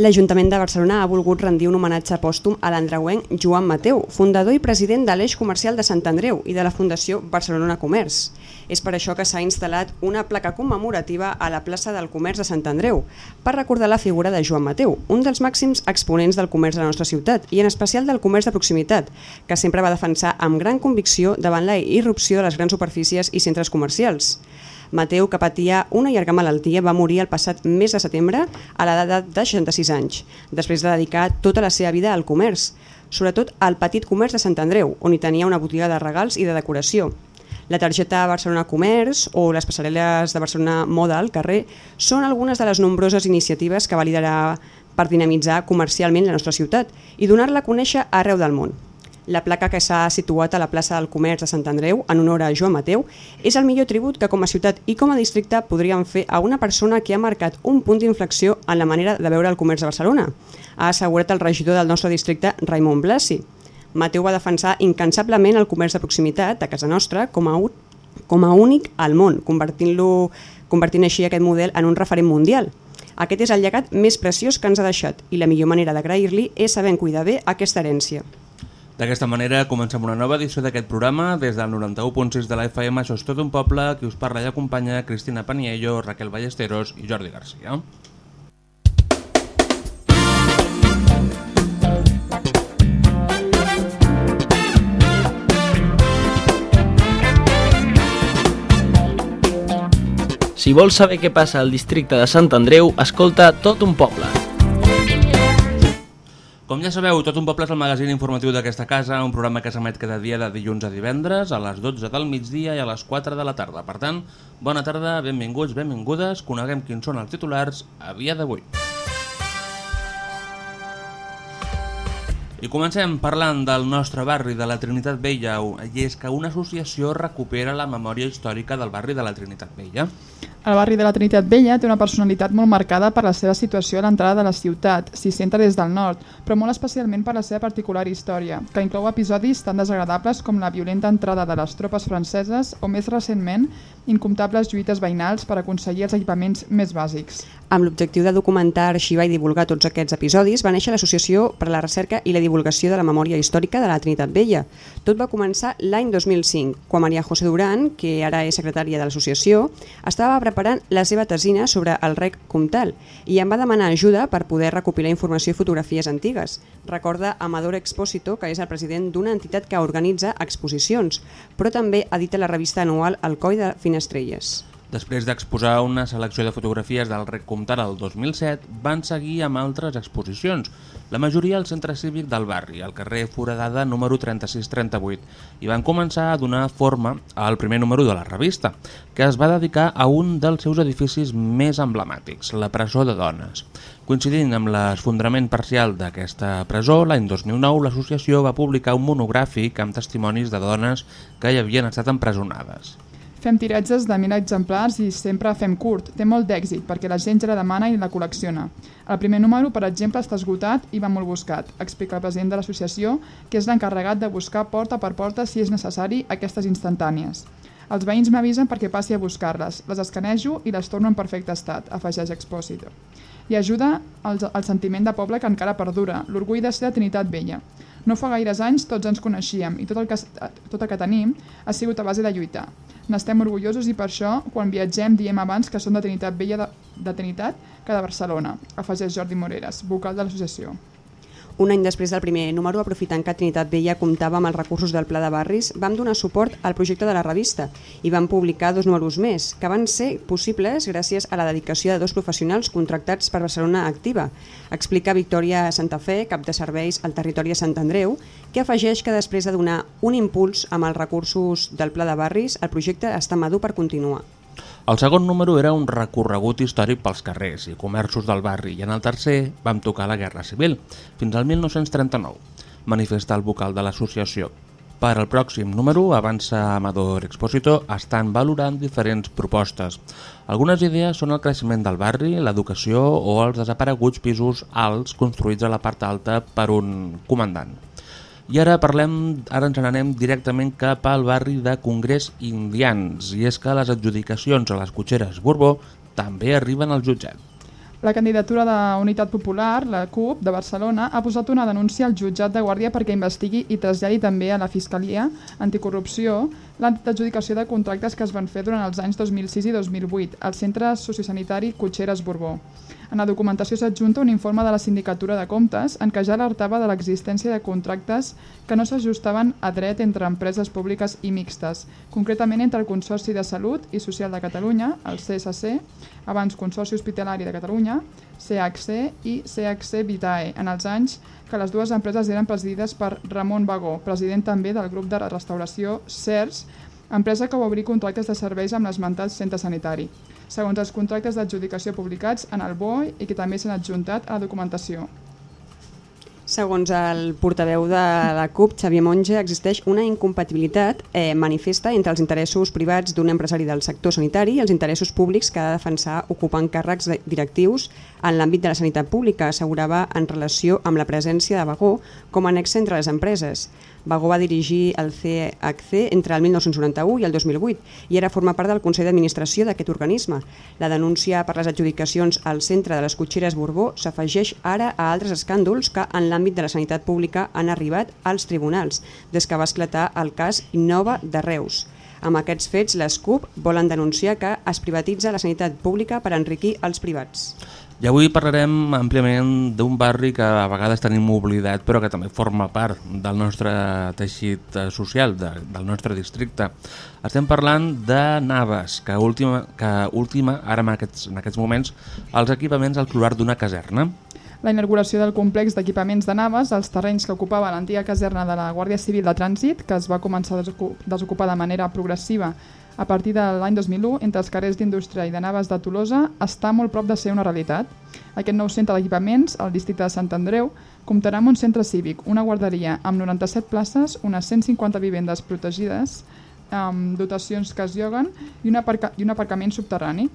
L'Ajuntament de Barcelona ha volgut rendir un homenatge pòstum a l'andreuenc Joan Mateu, fundador i president de l'Eix Comercial de Sant Andreu i de la Fundació Barcelona Comerç. És per això que s'ha instal·lat una placa commemorativa a la plaça del Comerç de Sant Andreu per recordar la figura de Joan Mateu, un dels màxims exponents del comerç de la nostra ciutat i en especial del comerç de proximitat, que sempre va defensar amb gran convicció davant la irrupció de les grans superfícies i centres comercials. Mateu, que patia una llarga malaltia, va morir el passat mes de setembre a l'edat de 66 anys, després de dedicar tota la seva vida al comerç, sobretot al petit comerç de Sant Andreu, on hi tenia una botiga de regals i de decoració. La targeta Barcelona Comerç o les passarel·les de Barcelona Moda al carrer són algunes de les nombroses iniciatives que va liderar per dinamitzar comercialment la nostra ciutat i donar-la a conèixer arreu del món. La placa que s'ha situat a la plaça del Comerç de Sant Andreu, en honor a Joan Mateu, és el millor tribut que com a ciutat i com a districte podríem fer a una persona que ha marcat un punt d'inflexió en la manera de veure el comerç de Barcelona, ha assegurat el regidor del nostre districte, Raimon Blasi. Mateu va defensar incansablement el comerç de proximitat a casa nostra com a, com a únic al món, convertint-lo convertint així aquest model en un referent mundial. Aquest és el llegat més preciós que ens ha deixat i la millor manera d'agrair-li és saber cuidar bé aquesta herència. D'aquesta manera comencem una nova edició d'aquest programa des del 91.6 de la FM, això és tot un poble, qui us parla i acompanya Cristina Paniello, Raquel Ballesteros i Jordi Garcia. Si vols saber què passa al districte de Sant Andreu, escolta tot un poble. Com ja sabeu, Tot un poble és el magazín informatiu d'aquesta casa, un programa que s'emet cada dia de dilluns a divendres, a les 12 del migdia i a les 4 de la tarda. Per tant, bona tarda, benvinguts, benvingudes, coneguem quins són els titulars a dia d'avui. I comencem parlant del nostre barri de la Trinitat Vella, i és que una associació recupera la memòria històrica del barri de la Trinitat Vella. El barri de la Trinitat Vella té una personalitat molt marcada per la seva situació a l'entrada de la ciutat, s'hi centra des del nord, però molt especialment per la seva particular història, que inclou episodis tan desagradables com la violenta entrada de les tropes franceses o, més recentment, incomptables lluites veïnals per aconseguir els equipaments més bàsics. Amb l'objectiu de documentar, arxivar i divulgar tots aquests episodis, va néixer l'Associació per a la Recerca i la Divulgació de la Memòria Històrica de la Trinitat Vella. Tot va començar l'any 2005, quan Maria José Duran, que ara és secretària de l'associació, estava preparant la seva tesina sobre el rec comtal i em va demanar ajuda per poder recopilar informació i fotografies antigues. Recorda Amador Expósito, que és el president d'una entitat que organitza exposicions, però també edita la revista anual El Coi de Finestrelles. Després d'exposar una selecció de fotografies del Rec Comtal el 2007, van seguir amb altres exposicions, la majoria al centre cívic del barri, al carrer Foradada número 3638, i van començar a donar forma al primer número de la revista, que es va dedicar a un dels seus edificis més emblemàtics, la presó de dones. Coincidint amb l'esfondrament parcial d'aquesta presó, l'any 2009 l'associació va publicar un monogràfic amb testimonis de dones que hi havien estat empresonades. Fem tiratges de 1.000 exemplars i sempre fem curt. Té molt d'èxit perquè la gent ja la demana i la col·lecciona. El primer número, per exemple, està esgotat i va molt buscat, explica el president de l'associació, que és l'encarregat de buscar porta per porta si és necessari aquestes instantànies. Els veïns m'avisen perquè passi a buscar-les, les escanejo i les torno en perfecte estat, afegeix Expósito. I ajuda al, al sentiment de poble que encara perdura, l'orgull de ser de Trinitat Vella. No fa gaires anys tots ens coneixíem i tot el que, tot el que tenim ha sigut a base de lluitar. N'estem orgullosos i per això, quan viatgem, diem abans que som de Trinitat Vella de, de Trinitat que de Barcelona, afegeix Jordi Moreres, vocal de l'associació. Un any després del primer número, aprofitant que Trinitat Vella comptava amb els recursos del Pla de Barris, vam donar suport al projecte de la revista i vam publicar dos números més, que van ser possibles gràcies a la dedicació de dos professionals contractats per Barcelona Activa. Explica Victòria Santa Fe, cap de serveis al territori de Sant Andreu, que afegeix que després de donar un impuls amb els recursos del Pla de Barris, el projecte està madur per continuar. El segon número era un recorregut històric pels carrers i comerços del barri i en el tercer vam tocar la Guerra Civil, fins al 1939, manifesta el vocal de l'associació. Per al pròxim número, avança Amador Exposito, estan valorant diferents propostes. Algunes idees són el creixement del barri, l'educació o els desapareguts pisos alts construïts a la part alta per un comandant. I ara parlem, ara ens n'anem directament cap al barri de Congrés Indians, i és que les adjudicacions a les cotxeres Borbó també arriben al jutjat. La candidatura de Unitat Popular, la CUP, de Barcelona, ha posat una denúncia al jutjat de Guàrdia perquè investigui i traslladi també a la Fiscalia Anticorrupció l'adjudicació de contractes que es van fer durant els anys 2006 i 2008 al Centre Sociosanitari Cotxeres Borbó. En la documentació s'adjunta un informe de la Sindicatura de Comptes en què ja alertava de l'existència de contractes que no s'ajustaven a dret entre empreses públiques i mixtes, concretament entre el Consorci de Salut i Social de Catalunya, el CSC, abans Consorci Hospitalari de Catalunya, CHC i CHC Vitae, en els anys que les dues empreses eren presidides per Ramon Bagó, president també del grup de restauració CERS, empresa que va obrir contractes de serveis amb l'esmentat centre sanitari, segons els contractes d'adjudicació publicats en el BOE i que també s'han adjuntat a la documentació. Segons el portaveu de la CUP, Xavier Monge, existeix una incompatibilitat eh, manifesta entre els interessos privats d'un empresari del sector sanitari i els interessos públics que ha de defensar ocupant càrrecs directius en l'àmbit de la sanitat pública, assegurava en relació amb la presència de Bagó com a nex entre les empreses. Bagó va dirigir el CHC entre el 1991 i el 2008 i ara forma part del Consell d'Administració d'aquest organisme. La denúncia per les adjudicacions al centre de les cotxeres Borbó s'afegeix ara a altres escàndols que en l'àmbit de la sanitat pública han arribat als tribunals, des que va esclatar el cas Innova de Reus. Amb aquests fets, les CUP volen denunciar que es privatitza la sanitat pública per enriquir els privats. I avui parlarem àmpliament d'un barri que a vegades tenim oblidat però que també forma part del nostre teixit eh, social, de, del nostre districte. Estem parlant de Naves, que última, que última ara en aquests, en aquests moments, els equipaments al clorar d'una caserna. La inauguració del complex d'equipaments de Naves, els terrenys que ocupava l'antiga caserna de la Guàrdia Civil de Trànsit, que es va començar a desocupar de manera progressiva a partir de l'any 2001 entre els carrers d'Indústria i de Naves de Tolosa està molt prop de ser una realitat. Aquest nou centre d'equipaments, al districte de Sant Andreu, comptarà amb un centre cívic, una guarderia amb 97 places, unes 150 vivendes protegides, amb dotacions que es lloguen i un, aparca i un aparcament subterrani.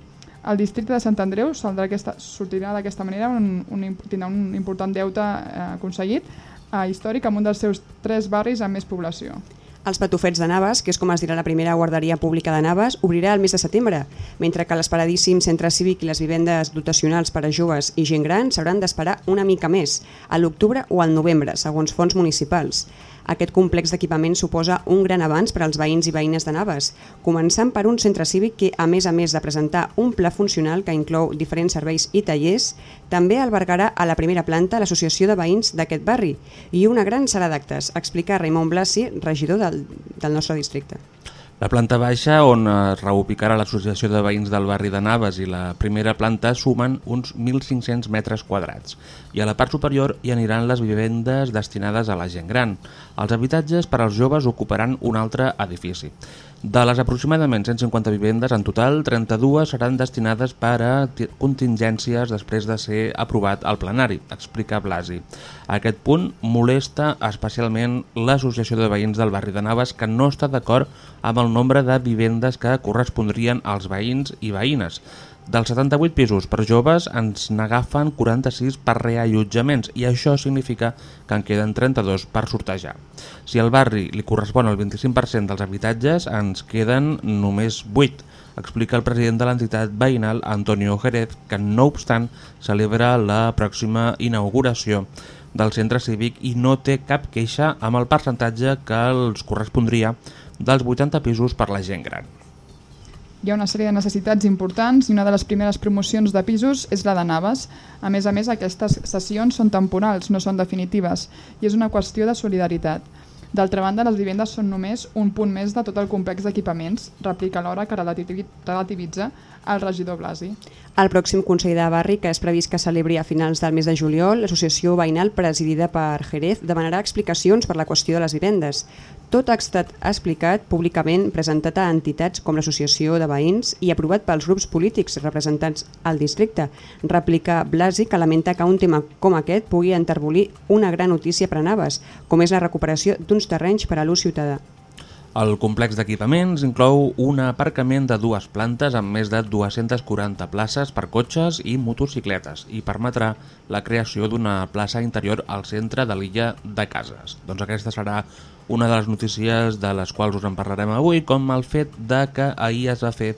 El districte de Sant Andreu aquesta, sortirà d'aquesta manera, un, un, tindrà un important deute eh, aconseguit eh, històric amb un dels seus tres barris amb més població. Els Patufets de Naves, que és com es dirà la primera guarderia pública de Naves, obrirà el mes de setembre, mentre que l'esperadíssim centre cívic i les vivendes dotacionals per a joves i gent gran s'hauran d'esperar una mica més, a l'octubre o al novembre, segons fons municipals. Aquest complex d'equipaments suposa un gran avanç per als veïns i veïnes de Naves, començant per un centre cívic que, a més a més de presentar un pla funcional que inclou diferents serveis i tallers, també albergarà a la primera planta l'associació de veïns d'aquest barri i una gran sala d'actes, explica Raimon Blasi, regidor del, del nostre districte. La planta baixa, on es reubicarà l'Associació de Veïns del barri de Naves i la primera planta sumen uns 1.500 metres quadrats i a la part superior hi aniran les vivendes destinades a la gent gran. Els habitatges per als joves ocuparan un altre edifici. De les aproximadament 150 vivendes, en total 32 seran destinades per a contingències després de ser aprovat al plenari, explica Blasi. Aquest punt molesta especialment l'Associació de Veïns del barri de Naves que no està d'acord amb el nombre de vivendes que correspondrien als veïns i veïnes. Dels 78 pisos per joves ens n'agafen 46 per reallotjaments i això significa que en queden 32 per sortejar. Si al barri li correspon el 25% dels habitatges, ens queden només 8, explica el president de l'entitat veïnal Antonio Jerez, que no obstant celebra la pròxima inauguració del centre cívic i no té cap queixa amb el percentatge que els correspondria dels 80 pisos per la gent gran hi ha una sèrie de necessitats importants i una de les primeres promocions de pisos és la de Naves. A més a més, aquestes sessions són temporals, no són definitives, i és una qüestió de solidaritat. D'altra banda, les vivendes són només un punt més de tot el complex d'equipaments, replica l'hora que relativitza el regidor Blasi. Al pròxim Consell de Barri, que és previst que celebri a finals del mes de juliol, l'associació veïnal presidida per Jerez demanarà explicacions per la qüestió de les vivendes. Tot ha estat explicat públicament, presentat a entitats com l'Associació de Veïns i aprovat pels grups polítics representats al districte. Replica Blasi que lamenta que un tema com aquest pugui enterbolir una gran notícia per a Naves, com és la recuperació d'uns terrenys per a l'ús ciutadà. El complex d'equipaments inclou un aparcament de dues plantes amb més de 240 places per cotxes i motocicletes i permetrà la creació d'una plaça interior al centre de l'illa de Cases. Doncs aquesta serà una de les notícies de les quals us en parlarem avui, com el fet de que ahir es va fer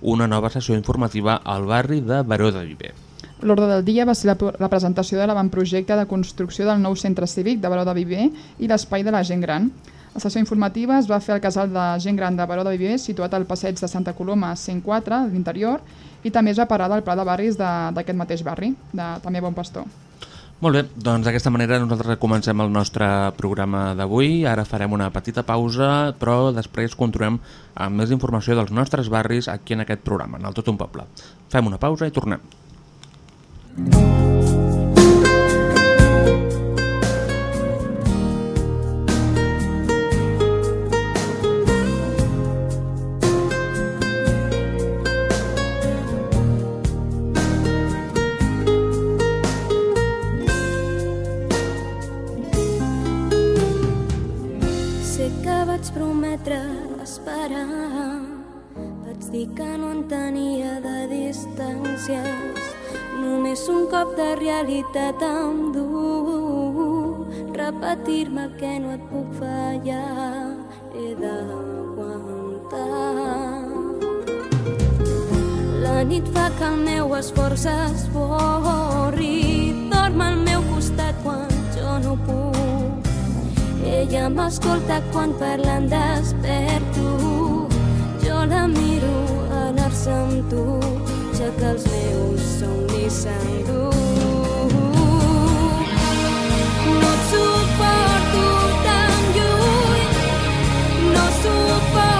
una nova sessió informativa al barri de Baró de Viver. L'ordre del dia va ser la, la presentació de l'avantprojecte de construcció del nou centre cívic de Baró de Viver i l'espai de la gent gran. La sessió informativa es va fer al casal de gent gran de Baró de Viver, situat al passeig de Santa Coloma 104, a l'interior, i també es va parar del pla de barris d'aquest mateix barri, de també Bon Pastor. Molt bé, doncs d'aquesta manera nosaltres comencem el nostre programa d'avui. Ara farem una petita pausa, però després continuem amb més informació dels nostres barris aquí en aquest programa, en el Tot un Poble. Fem una pausa i tornem. Sé tenia de distàncies. Només un cop de realitat em du. Repetir-me que no et puc fallar He d'aguantar. La nit fa que el meu esforç es borri. Dorm al meu costat quan jo no puc. Ella m'escolta quan parlen desperto. Jo la miro anar-se amb tu, ja que els meus somnis s'endú. No et suporto tan lluny, no suporto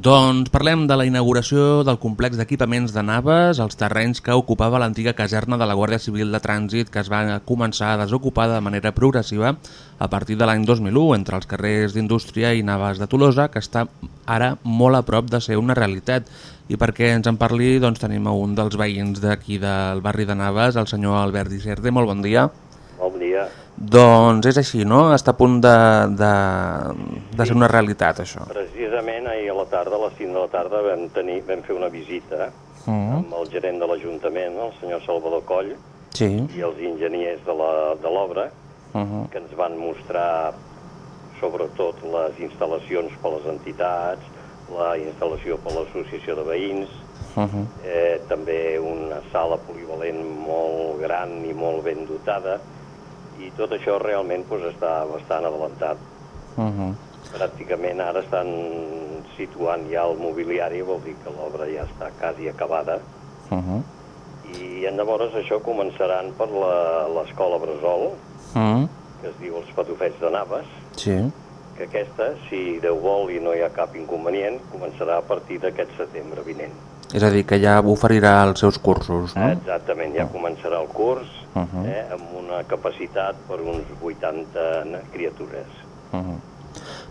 Doncs parlem de la inauguració del complex d'equipaments de naves, els terrenys que ocupava l'antiga caserna de la Guàrdia Civil de Trànsit que es va començar a desocupar de manera progressiva a partir de l'any 2001 entre els carrers d'Indústria i Naves de Tolosa, que està ara molt a prop de ser una realitat. I perquè ens en parli doncs, tenim un dels veïns d'aquí del barri de Naves, el senyor Albert Disserte. Molt bon dia. Bon dia. Doncs és així, no? Està a punt de, de, de ser una realitat, això. Precisament ahir a la tarda, a les 5 de la tarda, vam, tenir, vam fer una visita Mm. amb el gerent de l'Ajuntament, el senyor Salvador Coll, Sí. i els enginyers de la- de l'obra, Uh -huh. que ens van mostrar sobretot les instal·lacions per les entitats, la instal·lació per l'associació de veïns, Uh -huh. eh, també una sala polivalent molt gran i molt ben dotada, i tot això realment doncs, està bastant adelantat. Uh -huh. Pràcticament ara estan situant ja el mobiliari, vol dir que l'obra ja està quasi acabada, Uh -huh. i llavors això començaran per la- l'escola Bressol, Uh -huh. que es diu els Patufets de Naves, Sí. que aquesta, si Déu vol i no hi ha cap inconvenient, començarà a partir d'aquest setembre vinent. És a dir, que ja oferirà els seus cursos, no? Exactament, ja començarà el curs Uh -huh. eh, amb una capacitat per uns 80 na- criatures. Uh -huh.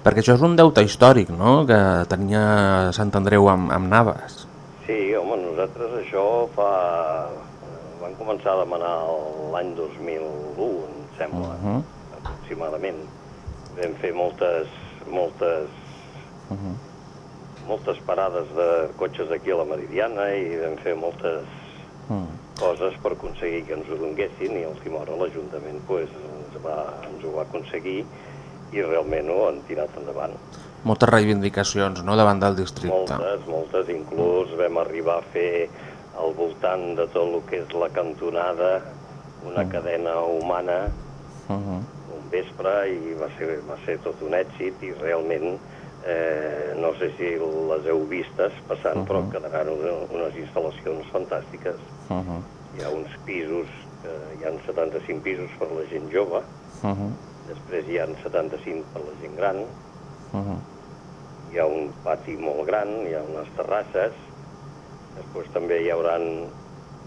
Perquè això és un deute històric, no?, que tenia Sant Andreu amb, amb Naves. Sí, home, nosaltres això fa... Van començar a demanar l'any 2001, em sembla, Uh -huh. aproximadament. Vam fer moltes, moltes, Uh -huh. Moltes parades de cotxes aquí a la Meridiana i vam fer moltes -huh. coses per aconseguir que ens ho donguessin i a última hora l'Ajuntament pues, ens, va, ens ho va aconseguir i realment ho han tirat endavant. Moltes reivindicacions, no?, davant del districte. Moltes, moltes, inclús vam arribar a fer al voltant de tot el que és la cantonada una cadena humana Uh -huh. un vespre i va ser, va ser tot un èxit i realment eh, no sé si les heu vistes passant, uh -huh. però quedaran una, unes instal·lacions fantàstiques. Uh -huh. Hi ha uns pisos, eh, hi ha 75 pisos per la gent jove, Uh -huh. després hi ha 75 per la gent gran, Uh -huh. hi ha un pati molt gran, hi ha unes terrasses, després també hi haurà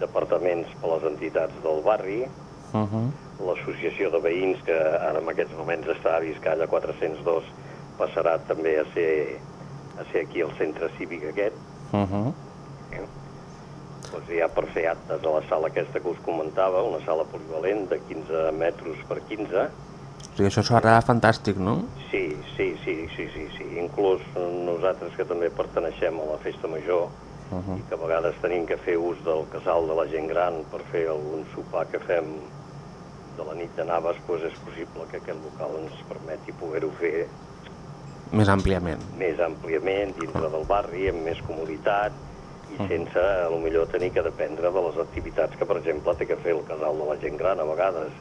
departaments per les entitats del barri, Uh -huh. l'associació de veïns, que ara en aquests moments està a Vizcaya 402, passarà també a ser, a ser aquí al centre cívic aquest. Uh -huh. Doncs hi ha per fer actes a la sala aquesta que us comentava, una sala polivalent de 15 metres per 15. O sigui, això serà fantàstic, no? Sí, sí, sí, sí, sí, sí. Inclús nosaltres que també perteneixem a la festa major Uh -huh. i que a vegades tenim que fer ús del casal de la gent gran per fer algun sopar que fem de la nit de Naves, doncs és possible que aquest local ens permeti poder-ho fer Més àmpliament. més àmpliament dintre del barri, amb més comoditat i sense, a lo millor, tenir que dependre de les activitats que, per exemple, té que fer el casal de la gent gran a vegades.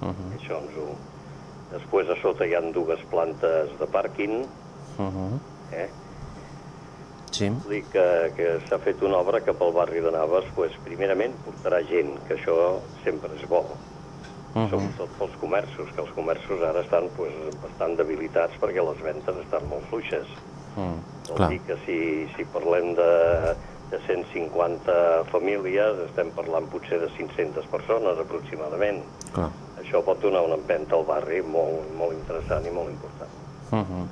Uh -huh. Això ens ho... Després a sota hi han dues plantes de pàrquing, Uh -huh. eh? Sí. Vull dir que, que s'ha fet una obra cap al barri de Naves, pues, primerament portarà gent, que això sempre és bo, -huh. sobretot pels comerços, que els comerços ara estan pues, bastant debilitats perquè les ventes estan molt fluixes. Uh, Vol clar. dir que si, si parlem de, de 150 famílies, estem parlant potser de 500 persones aproximadament. clar. Això pot donar una empenta al barri molt, molt interessant i molt important. Uh -huh.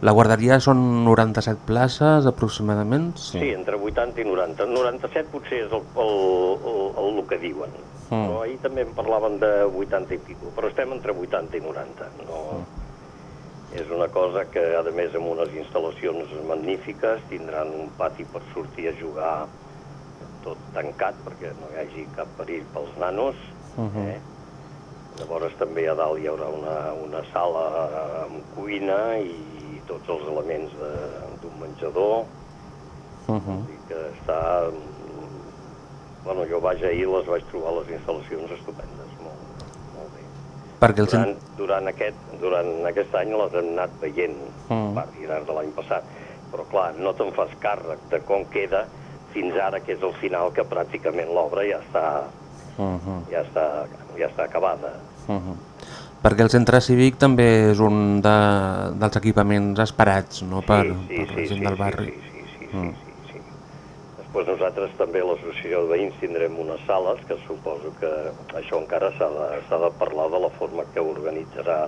La guarderia són 97 places aproximadament? Sí, sí entre 80 i 90. 97 potser és el, el, el, el, el que diuen. Mm. Però ahir també en parlaven de 80 i pico. Però estem entre 80 i 90. No... És una cosa que, a més, amb unes instal·lacions magnífiques, tindran un pati per sortir a jugar tot tancat perquè no hi hagi cap perill pels nanos. Mhm. eh? Llavors també a dalt hi haurà una, una sala amb cuina i tots els elements d'un menjador. Uh -huh. Que està... Bueno, jo vaig ahir, les vaig trobar les instal·lacions estupendes, molt, molt bé. Perquè el cent... Durant, durant, aquest, durant aquest any les hem anat veient, Mm. a partir de l'any passat. Però clar, no te'n fas càrrec de com queda fins ara, que és el final, que pràcticament l'obra ja està, Uh -huh. ja està, ja està acabada. Uh -huh. Perquè el centre cívic també és un de, dels equipaments esperats no? per, per la gent del barri. Sí, sí, sí, sí, Mm. sí, sí. Després nosaltres també a l'associació de veïns tindrem unes sales que suposo que això encara s'ha de, de parlar de la forma que organitzarà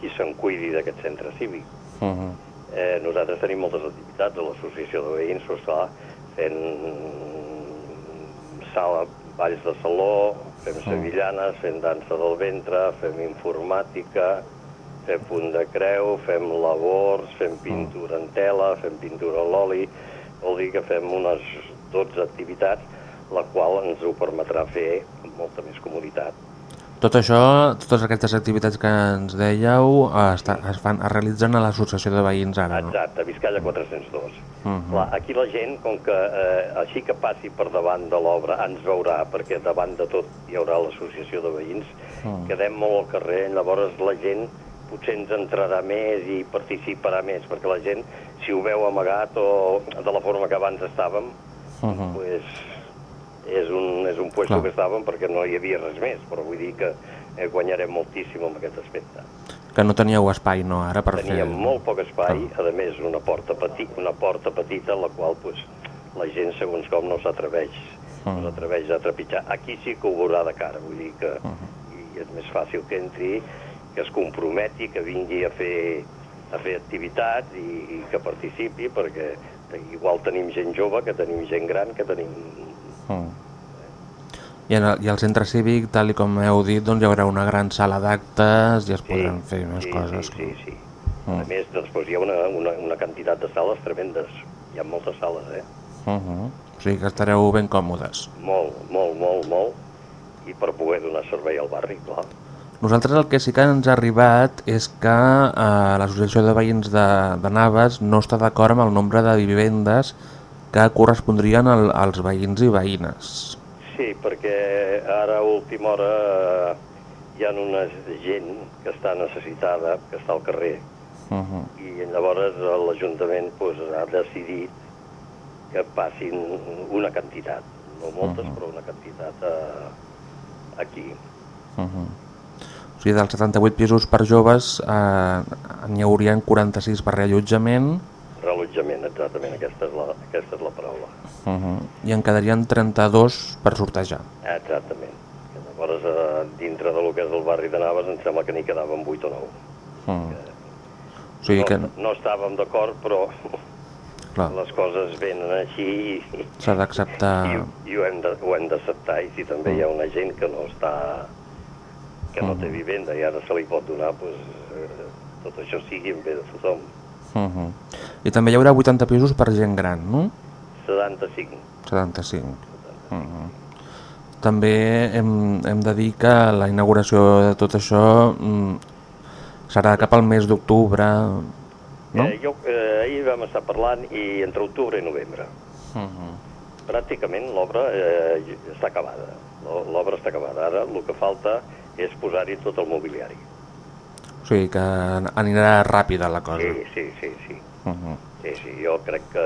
qui se'n cuidi d'aquest centre cívic. Uh -huh. Eh, nosaltres tenim moltes activitats a l'associació de veïns, però esclar, fent sala, balls de saló, fem sevillanes, fem dansa del ventre, fem informàtica, fem punt de creu, fem labors, fem pintura en tela, fem pintura a l'oli, vol dir que fem unes 12 activitats, la qual ens ho permetrà fer amb molta més comoditat. Tot això, totes aquestes activitats que ens dèieu està, es, fan, es realitzen a l'associació de veïns ara, no? Exacte, a Vizcaya 402. Mhm. Clar, aquí la gent, com que eh, així que passi per davant de l'obra ens veurà, perquè davant de tot hi haurà l'associació de veïns, Mm. quedem molt al carrer, llavors la gent potser ens entrarà més i participarà més, perquè la gent, si ho veu amagat o de la forma que abans estàvem, Mhm. pues, és un, és un puesto Clar. que estàvem perquè no hi havia res més, però vull dir que eh, guanyarem moltíssim amb aquest aspecte. Que no teníeu espai, no, ara, per Teníem fer... molt poc espai, a més una porta, peti, una porta petita en la qual pues, la gent segons com no s'atreveix no s'atreveix a trepitjar. Aquí sí que ho veurà de cara, vull dir que i és més fàcil que entri, que es comprometi, que vingui a fer, a fer activitats i, i que participi, perquè igual tenim gent jove, que tenim gent gran, que tenim... Mm. I, en el, I al centre cívic, tal i com heu dit, doncs hi haurà una gran sala d'actes i es podran fer més sí, coses. Sí, sí, sí. A més, després hi ha una, una, una quantitat de sales tremendes. Hi ha moltes sales, eh? Uh -huh. O sigui que estareu ben còmodes. Molt, molt, molt, molt. I per poder donar servei al barri, clar. Nosaltres el que sí que ens ha arribat és que eh, l'Associació de Veïns de, de Naves no està d'acord amb el nombre de vivendes que correspondrien al, als veïns i veïnes. Sí, perquè ara a última hora eh, hi ha una gent que està necessitada, que està al carrer, Uh -huh. i llavors l'Ajuntament pues, ha decidit que passin una quantitat, no moltes, però una quantitat eh, aquí. Uh -huh. Sigui, dels 78 pisos per joves eh, n'hi haurien 46 per reallotjament Relotjament, exactament, aquesta és la, aquesta és la paraula. uh -huh. i en quedarien 32 per sortejar. Exactament. Que llavors, eh, dintre de lo que és el barri de Naves, em sembla que n'hi quedaven 8 o 9. Uh. O sigui que no, no estàvem d'acord, però clar, les coses venen així i, s'ha d'acceptar... i, i ho hem d'acceptar. I si també hi ha una gent que no està que no té vivenda i ara se li pot donar, doncs, eh, tot això sigui en bé de tothom. Uh -huh. I també hi haurà 80 pisos per gent gran, no? 75. 75. Uh -huh. També hem, hem de dir que la inauguració de tot això mm, serà cap al mes d'octubre, no? Eh, jo, eh, ahir vam estar parlant i entre octubre i novembre. Uh -huh. Pràcticament l'obra eh, està acabada. L'o- L'obra està acabada. Ara el que falta és posar-hi tot el mobiliari. O sigui que anirà ràpida la cosa. Sí, sí, sí, sí. Uh -huh. Sí, sí, jo crec que,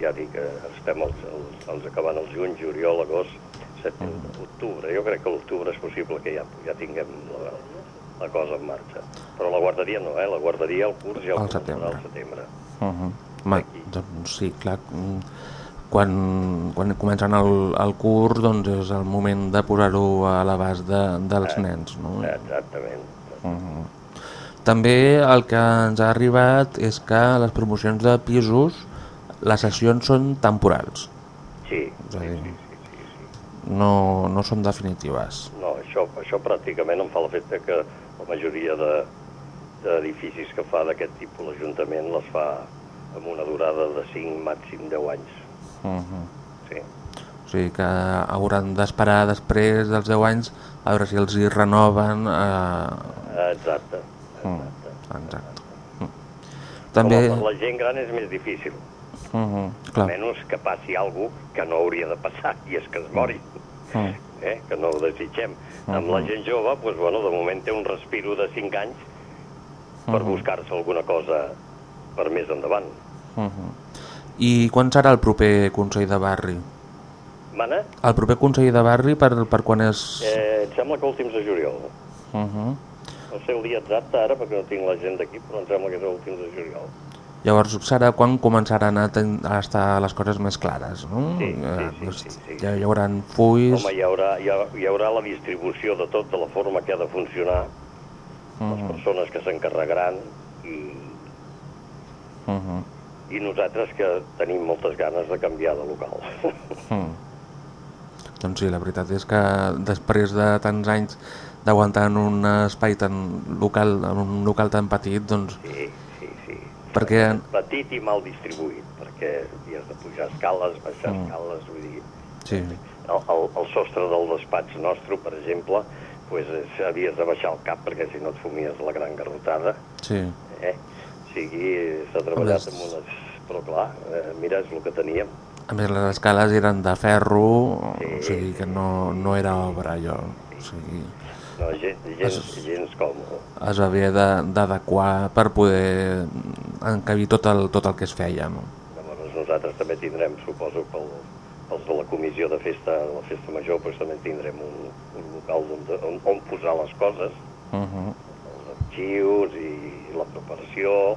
ja dic, estem els, els, els acabant el juny, juliol, agost, setembre, octubre. Jo crec que l'octubre és possible que ja, ja tinguem la, la cosa en marxa. Però la guarderia no, eh? La guarderia, el curs ja el començarà setembre. al setembre. Uh -huh. Ma, doncs sí, clar, mm, quan, quan comencen el, el curs doncs és el moment de posar-ho a l'abast de, dels nens. No? Exactament. Uh -huh. També el que ens ha arribat és que les promocions de pisos, les sessions són temporals, Sí, és a dir, no, no són definitives. no, això, això pràcticament em fa l'efecte que la majoria de d'edificis que fa d'aquest tipus l'Ajuntament les fa amb una durada de 5, màxim 10 anys. Uh -huh. Sí. O sigui que hauran d'esperar després dels 10 anys a veure si els hi renoven. Eh... Exacte. Mm, exacte. Mm. També... També... Home, per la gent gran és més difícil. Uh -huh, clar. menys que passi alguna que no hauria de passar, i és que es mori. Mm. Eh? Que no ho desitgem. Amb la gent jove, doncs, bueno, de moment té un respiro de 5 anys per buscar-se alguna cosa per més endavant. Uh -huh. I quan serà el proper Consell de Barri? Mana, El proper Consell de Barri per, per quan és... eh, em sembla que últims de juliol. Uh -huh. No sé el dia exacte ara, perquè no tinc la gent d'aquí, però em sembla que és últims de juliol. Llavors serà quan començaran a, ten, a estar les coses més clares, no? Sí, Eh, sí, sí, sí, sí. Ja hi haurà fulls... Home, hi haurà, hi, ha, hi haurà la distribució de tot, de la forma que ha de funcionar, les persones que s'encarregaran i, Uh -huh. I nosaltres que tenim moltes ganes de canviar de local. Mm. Doncs sí, la veritat és que després de tants anys d'aguantar en un espai tan local, en un local tan petit, doncs Sí, sí, sí. perquè Petit i mal distribuït, perquè hi has de pujar escales, baixar Mm. escales, vull dir... sí, El, el, el sostre del despatx nostre, per exemple, pues, havies de baixar el cap perquè si no et fumies la gran garrotada. sí, Eh? Sigui, s'ha treballat més- amb unes... Però clar, eh, mira, és el que teníem. a més les escales eren de ferro, Sí, o sigui que no, no era obra allò, o sigui, No, gens, gens, gens còmode. es havia de- d'adequar per poder encabir tot el, tot el que es feia, no? Llavors nosaltres també tindrem, suposo, pel, pels de la comissió de festa, la festa major, doncs també tindrem un, un local on, on, on posar les coses, Uh -huh. els arxius i la preparació,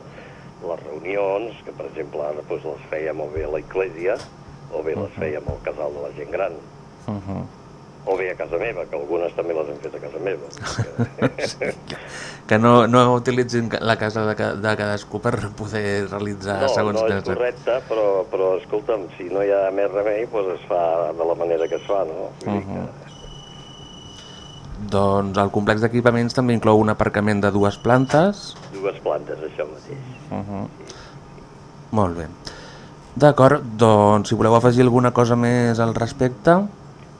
les reunions, que per exemple ara doncs, les fèiem o bé a la església o bé les fèiem al casal de la gent gran. Uh -huh. O bé a casa meva, que algunes també les hem fet a casa meva. Que no, no utilitzin la casa de, de cadascú per poder realitzar no, segons no és quines- correcte, però, però escolta'm, si no hi ha més remei, doncs es fa de la manera que es fa, no? Vull dir que... Doncs el complex d'equipaments també inclou un aparcament de dues plantes. Dues plantes, això mateix. Uh -huh. Molt bé. D'acord, doncs si voleu afegir alguna cosa més al respecte...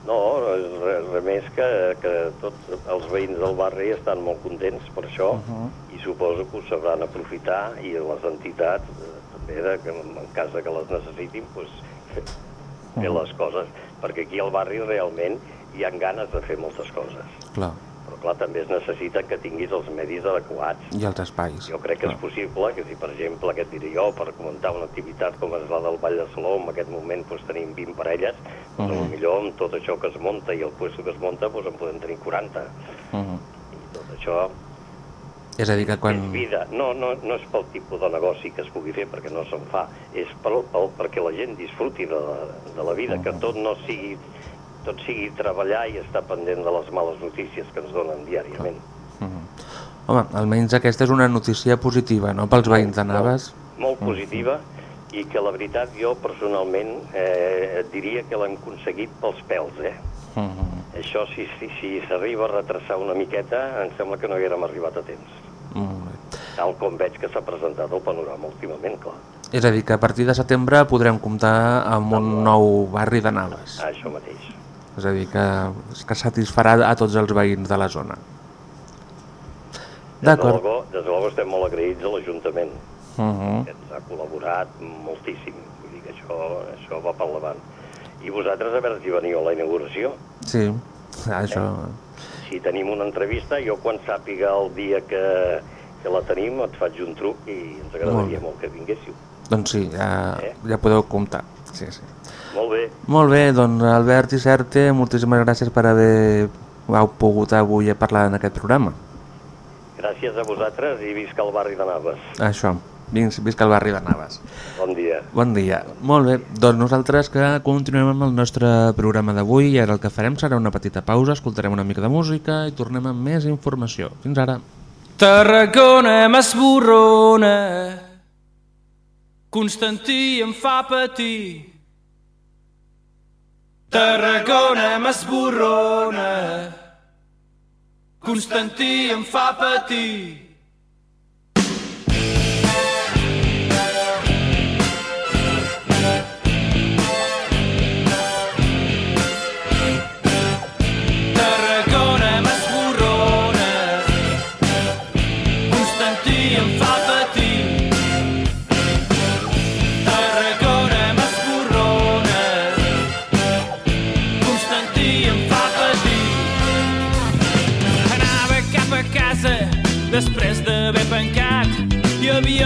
No, res, res més que, que tots els veïns del barri estan molt contents per això uh -huh. i suposo que ho sabran aprofitar i les entitats eh, també, de, que en cas que les necessitin, doncs, fer, fer les coses. Perquè aquí al barri realment hi han ganes de fer moltes coses. Clar, clar, també es necessita que tinguis els medis adequats. i els espais. Jo crec que és possible que si, per exemple, què et diré jo, per comentar una activitat com és la del Ball de Saló, en aquest moment doncs, tenim 20 parelles, doncs, Mhm. millor amb tot això que es munta i el puesto que es munta doncs, en podem tenir 40. Uh -huh. I tot això És a dir, que és quan... vida. No, no, no és pel tipus de negoci que es pugui fer, perquè no se'n fa, és pel, pel, perquè la gent disfruti de la, de la vida, que tot no sigui tot sigui treballar i estar pendent de les males notícies que ens donen diàriament. Uh -huh. Home, almenys aquesta és una notícia positiva, no?, pels veïns de Navas. molt positiva i que la veritat jo personalment eh, diria que l'hem aconseguit pels pèls, eh? Uh -huh. Això, si si si s'arriba a retrasar una miqueta, em sembla que no haguérem arribat a temps. Molt bé. Tal com veig que s'ha presentat el panorama últimament, clar. És a dir, que a partir de setembre podrem comptar amb un nou barri de Navas. Això mateix. És a dir, que, que satisfarà a tots els veïns de la zona. D'acord. Des de luego estem molt agraïts a l'Ajuntament, Uh -huh. que ens ha col·laborat moltíssim. Vull dir que això, això va per davant. I vosaltres a veure si veniu a la inauguració. Sí, això... Si tenim una entrevista, jo quan sàpiga el dia que, que la tenim et faig un truc i ens agradaria Molt molt que vinguéssiu. Doncs sí, ja, Eh? ja podeu comptar. Sí, sí. Molt bé, Molt bé, doncs Albert i Certe, moltíssimes gràcies per haver heu pogut avui parlar en aquest programa. gràcies a vosaltres i visca el barri de Navas. Això, visca el barri de Navas. Bon dia. Bon dia. Molt bé, doncs nosaltres que continuem amb el nostre programa d'avui i ara el que farem serà una petita pausa, escoltarem una mica de música i tornem amb més informació. Fins ara. Tarragona m'esborrona, Constantí em fa patir. Tarragona m'esborrona, Constantí em fa patir.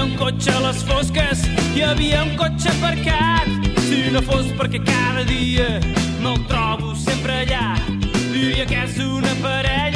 Un cotxe a les fosques, hi havia un cotxe aparcat. Si no fos perquè cada dia me'l trobo sempre allà, diria que és una parella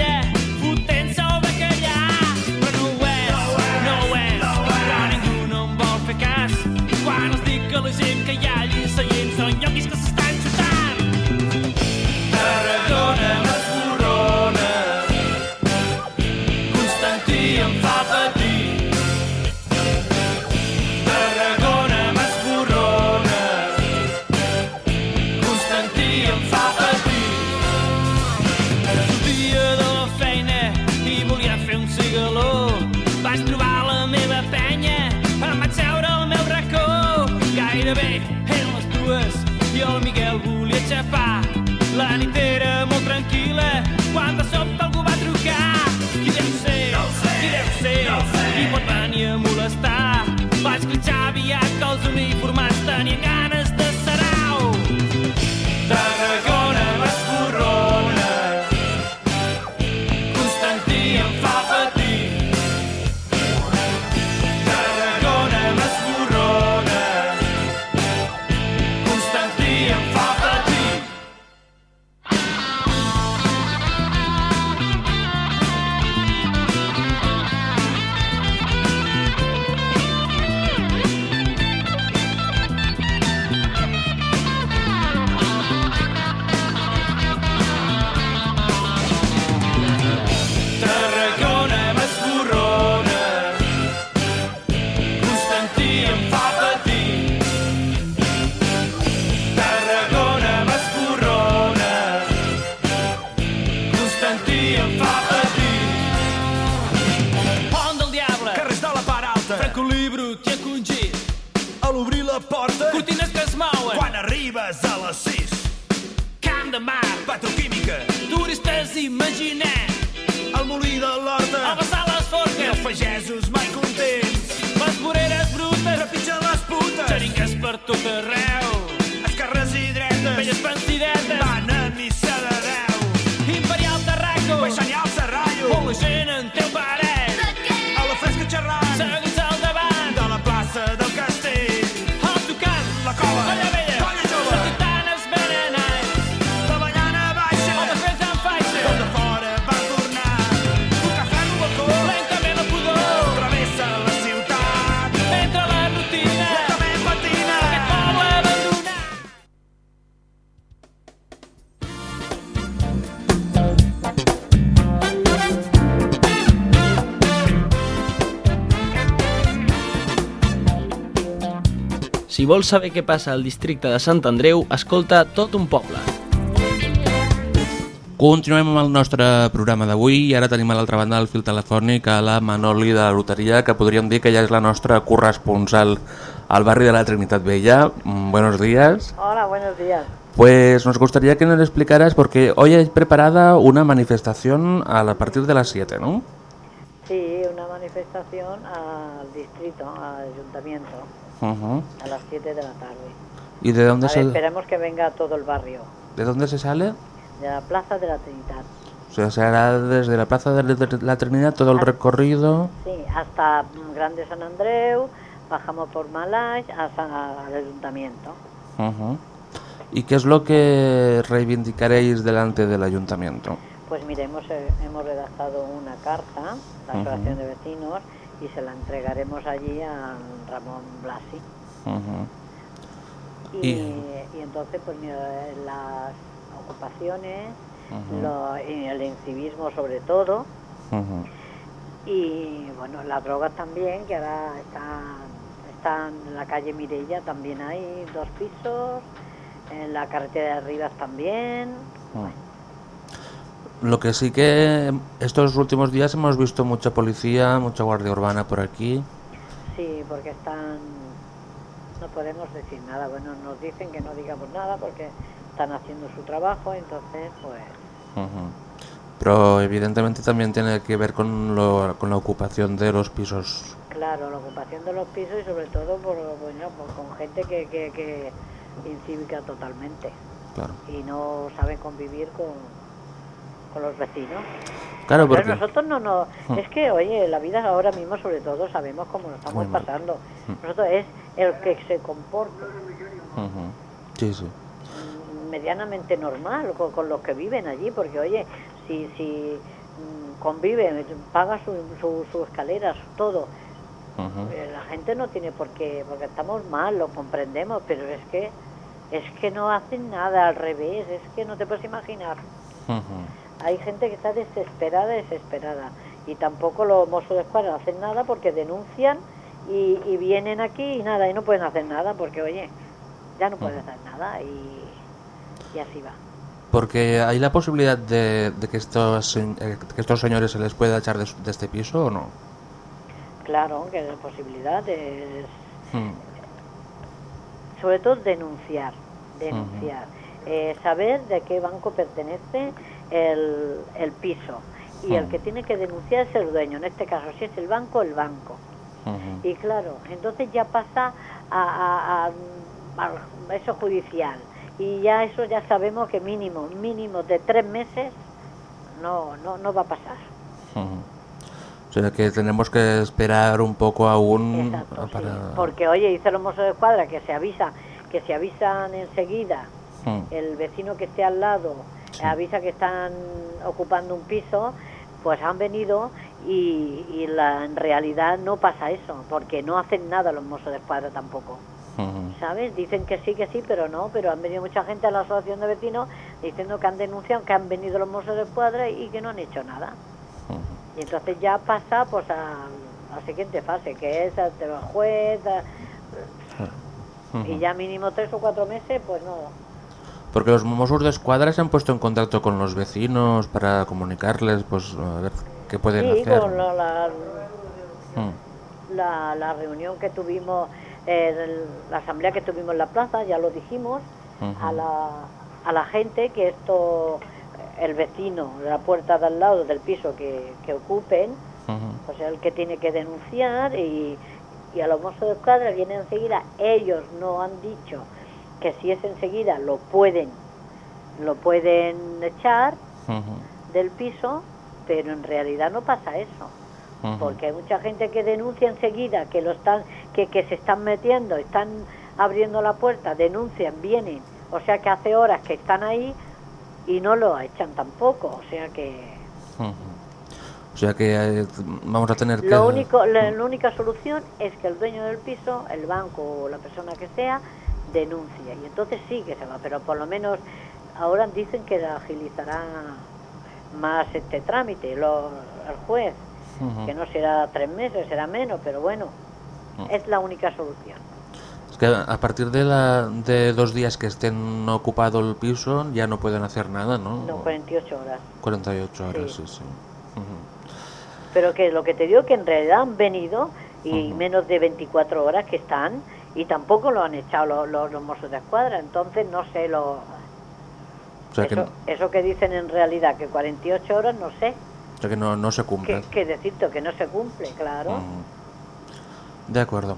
per tot arreu, esquerres vols saber què passa al districte de Sant Andreu, escolta tot un poble. Continuem amb el nostre programa d'avui i ara tenim a l'altra banda del fil telefònic a la Manoli de la Loteria, que podríem dir que ja és la nostra corresponsal al barri de la Trinitat Vella. Mm, Buenos días. Hola, buenos días. Pues nos gustaría que nos explicaras, porque hoy hay preparada una manifestación a partir de las 7, ¿no? Sí, una manifestación al distrito, al ayuntamiento, A las 7 de la tarde. ¿Y de dónde, A ver, se, esperemos que venga todo el barrio, de dónde se sale? de la Plaza de la Trinidad. O sea, se hará desde la Plaza de la Trinidad todo el Ah. recorrido. Sí, hasta mm, Grande San Andreu, bajamos por Malay hasta al ayuntamiento. Ujú. ¿Y qué es lo que reivindicaréis delante del ayuntamiento? Pues mire, hemos, eh, hemos redactado una carta, la. Asociación de Vecinos, y se la entregaremos allí a Ramón Blasi. Y, Y- y entonces, pues mira, las ocupaciones, lo- y el incivismo sobre todo, y bueno, las drogas también, que ahora están, están en la calle Mirella, también hay dos pisos, en la carretera de Rivas también. Lo que sí que estos últimos días hemos visto mucha policía, mucha guardia urbana por aquí. Sí, porque están, no podemos decir nada, bueno, nos dicen que no digamos nada porque están haciendo su trabajo, entonces pues. Pero evidentemente también tiene que ver con, lo- con la ocupación de los pisos. Claro, la ocupación de los pisos y sobre todo por, bueno, por- con gente que, que, que incívica totalmente Claro. y no sabe convivir con, con los vecinos. Claro, Pero porque... nosotros no nos... Mm. Es que, oye, la vida ahora mismo sobre todo sabemos cómo lo estamos Muy pasando. Mm. Nosotros es el que se comporte Ujú. Sí, sí. medianamente normal con, con los que viven allí, porque oye, si, si mm, conviven, paga su, su, su escalera, su todo, eh, la gente no tiene por qué, porque estamos mal, lo comprendemos, pero es que es que no hacen nada al revés, es que no te puedes imaginar. Hay gente que está desesperada, desesperada, y tampoco los mozos de escuadra hacen nada porque denuncian y, y vienen aquí y nada, y no pueden hacer nada porque, oye, ya no pueden hacer nada y, y así va. Porque hay la posibilidad de, de que, estos, eh, que estos señores se les pueda echar de, de este piso o no. Claro que la posibilidad es, Mm. sobre todo, denunciar, denunciar, Eh, saber de qué banco pertenece el, el piso. Y el Mm. que tiene que denunciar es el dueño, en este caso, si es el banco, el banco. Y claro, entonces ya pasa a, a- a- a eso judicial. Y ya eso ya sabemos que mínimo, mínimo de tres meses no, no, no va a pasar. O sea que tenemos que esperar un poco aún Exacto, sí. Porque oye, dice los mozos de escuadra que se avisa, que se avisan enseguida, Mm. el vecino que esté al lado Sí. avisa que están ocupando un piso, pues han venido y, y la, en realidad no pasa eso, porque no hacen nada los mozos de escuadra tampoco. ¿Sabes? Dicen que sí, que sí, pero no, pero han venido mucha gente a la asociación de vecinos diciendo que han denunciado, que han venido los mozos de escuadra y que no han hecho nada. Y entonces ya pasa pues a la siguiente fase, que es ante el juez, a- y ya mínimo tres o cuatro meses, pues no. Porque los Mossos de Escuadra se han puesto en contacto con los vecinos para comunicarles, pues, a ver qué pueden Sí, hacer. con la, la, Mm. la- la reunión que tuvimos, eh, el- la asamblea que tuvimos en la plaza, ya lo dijimos, a, la, a la gente que esto el vecino de la puerta de al lado del piso que, que ocupen, Ujú. o sea, el que tiene que denunciar y, y a los mozos de escuadra vienen enseguida. Ellos no han dicho que si es enseguida lo pueden, lo pueden echar del piso, pero en realidad no pasa eso. Porque hay mucha gente que denuncia enseguida que lo están, que, que se están metiendo, están abriendo la puerta, denuncian, vienen. O sea que hace horas que están ahí y no lo echan tampoco. O sea que. O sea que eh, vamos a tener que... lo único, la, la única solución es que el dueño del piso, el banco o la persona que sea, denuncie. Y entonces sí que se va, pero por lo menos ahora dicen que agilizará más este trámite lo, el juez, que no será tres meses, será menos, pero bueno, Ujú. es la única solución. Es que a partir de, la, de dos días que estén ocupado el piso ya no pueden hacer nada, ¿no? No, 48 horas. 48 horas, sí, Sí. Pero que lo que te digo que en realidad han venido y menos de 24 horas que están y tampoco lo han echado los, los, los mozos de escuadra, entonces no sé lo... O sea que, eso, eso que dicen en realidad, que 48 horas, no sé. o sea que no, no se cumple. Que, que decirte que no se cumple, claro. Ujú. De acuerdo.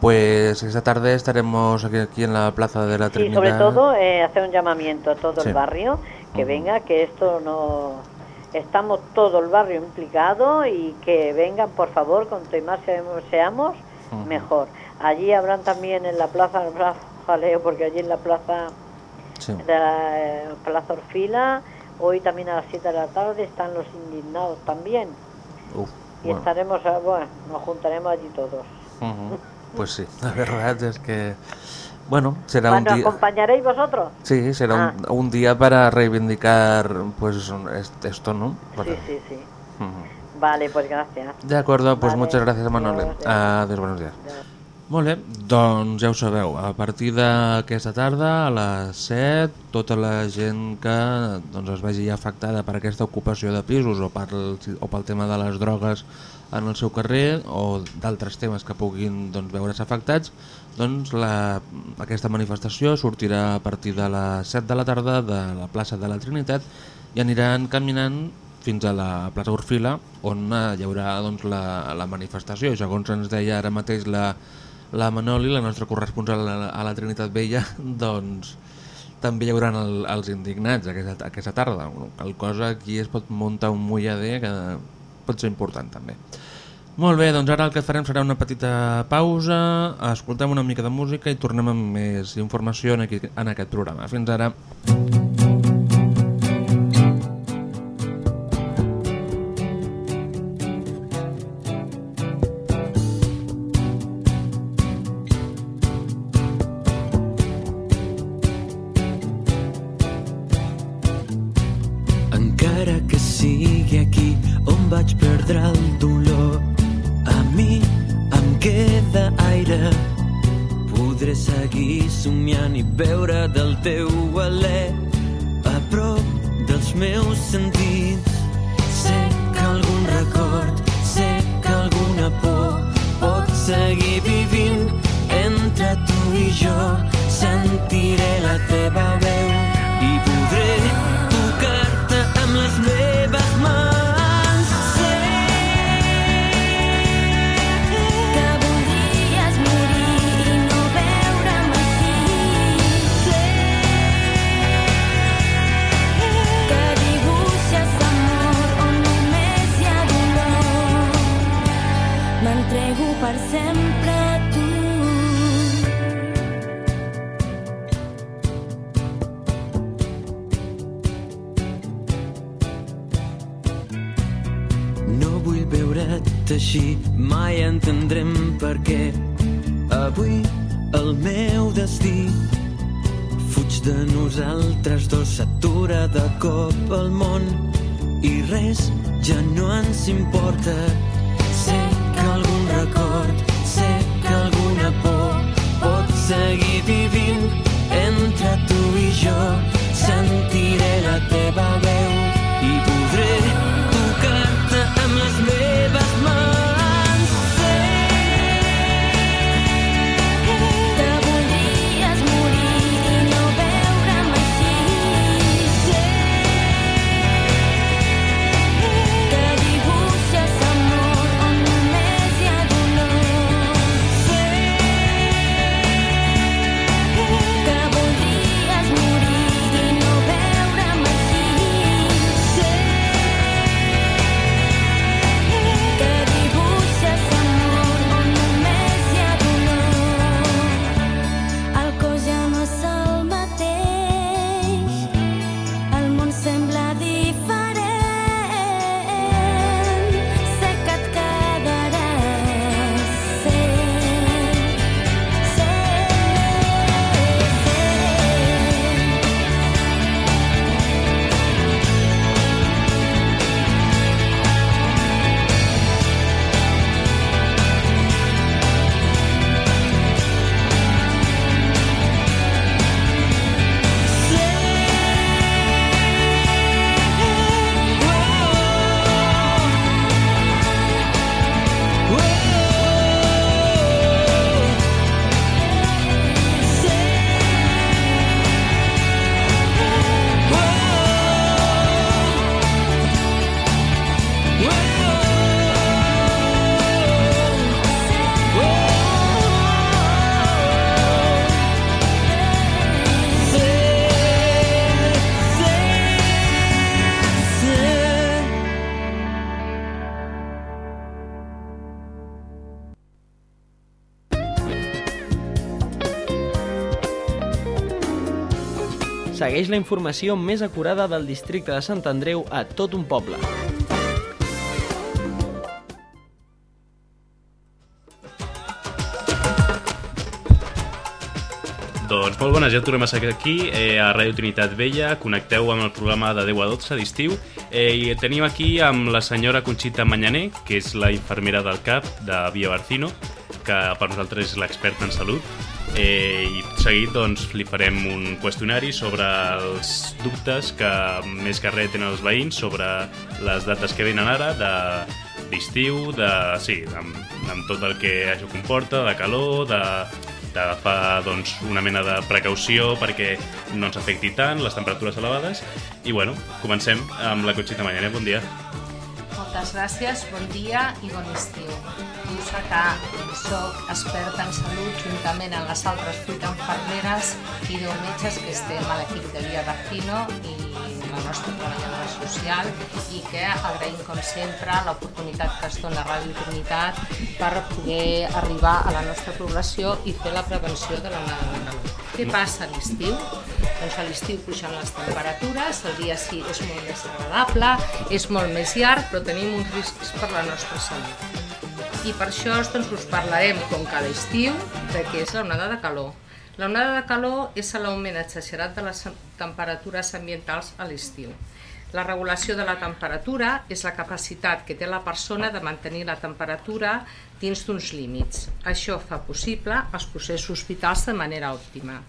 Pues esta tarde estaremos aquí, aquí en la Plaza de la Sí, Trinidad. sobre todo eh, hacer un llamamiento a todo Sí. el barrio, que venga, que esto no... Estamos todo el barrio implicado y que vengan, por favor, cuanto más seamos, seamos, mejor. Allí habrán también en la plaza, habrá jaleo, porque allí en la plaza, Sí. de la eh, Plaza Orfila, hoy también a las 7 de la tarde están los indignados también. Uf, Y bueno. estaremos, ah, bueno, nos juntaremos allí todos. Pues sí, la verdad es que... Bueno, será un ¿Nos día... acompañaréis vosotros? Sí, será Ah. un, un día para reivindicar pues est- esto, ¿no? Para- Sí, sí, sí. Vale, pues gracias. De acuerdo, pues Vale. muchas gracias, adéu. Adéu, buenos dies. Molt bé, doncs ja ho sabeu, a partir d'aquesta tarda, a les 7, tota la gent que doncs, es vegi afectada per aquesta ocupació de pisos o, per, o pel tema de les drogues en el seu carrer o d'altres temes que puguin doncs, veure's afectats, doncs la, aquesta manifestació sortirà a partir de les 7 de la tarda de la plaça de la Trinitat i aniran caminant fins a la plaça Orfila on eh, hi haurà doncs, la, la manifestació. Segons ens deia ara mateix la, la Manoli, la nostra corresponsal a la, a la Trinitat Vella, doncs també hi haurà el, els indignats aquesta, aquesta tarda. El cosa aquí es pot muntar un mullader que pot ser important també. Molt bé, doncs ara el que farem serà una petita pausa, escoltem una mica de música i tornem amb més informació en, aquí, en aquest programa. Fins ara. Encara Segueix la informació més acurada del districte de Sant Andreu a tot un poble. Doncs molt bones, ja tornem a ser aquí eh, a Ràdio Trinitat Vella. Connecteu amb el programa de 10 a 12 d'estiu. Eh, I tenim aquí amb la senyora Conxita Manyaner, que és la infermera del CAP de Via Barcino, que per nosaltres és l'experta en salut. Eh, I tot seguit doncs, li farem un qüestionari sobre els dubtes que més que res tenen els veïns sobre les dates que venen ara de d'estiu, de, sí, amb, amb tot el que això comporta, de calor, de, d'agafar doncs, una mena de precaució perquè no ens afecti tant les temperatures elevades. I bueno, comencem amb la Conxita Manyaner. Bon dia. Moltes gràcies, bon dia i bon estiu. Dius que soc experta en salut juntament amb les altres vuit infermeres i deu metges que estem a l'equip de Via Barcino i la nostra treballadora social i que agraïm com sempre l'oportunitat que es dona a Ràdio Trinitat per poder arribar a la nostra població i fer la prevenció de la calor. Què passa a l'estiu? Doncs a l'estiu pugen les temperatures, el dia sí és molt més agradable, és molt més llarg, però tenim uns riscs per la nostra salut. I per això doncs, us parlarem, com cada estiu, de què és la onada de calor. La onada de calor és l'augment exagerat de les temperatures ambientals a l'estiu. La regulació de la temperatura és la capacitat que té la persona de mantenir la temperatura dins d'uns límits. Això fa possible els processos vitals de manera òptima.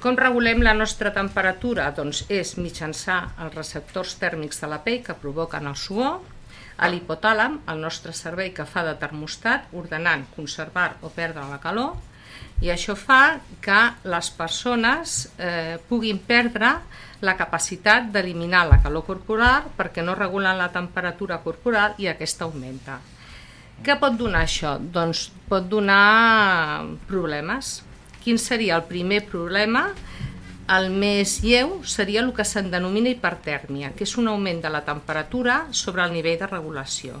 Com regulem la nostra temperatura? Doncs és mitjançant els receptors tèrmics de la pell que provoquen el suor, a l'hipotàlam, el nostre servei que fa de termostat, ordenant conservar o perdre la calor, i això fa que les persones eh, puguin perdre la capacitat d'eliminar la calor corporal perquè no regulen la temperatura corporal i aquesta augmenta. Què pot donar això? Doncs pot donar problemes. Quin seria el primer problema? El més lleu seria el que se'n denomina hipertèrmia, que és un augment de la temperatura sobre el nivell de regulació.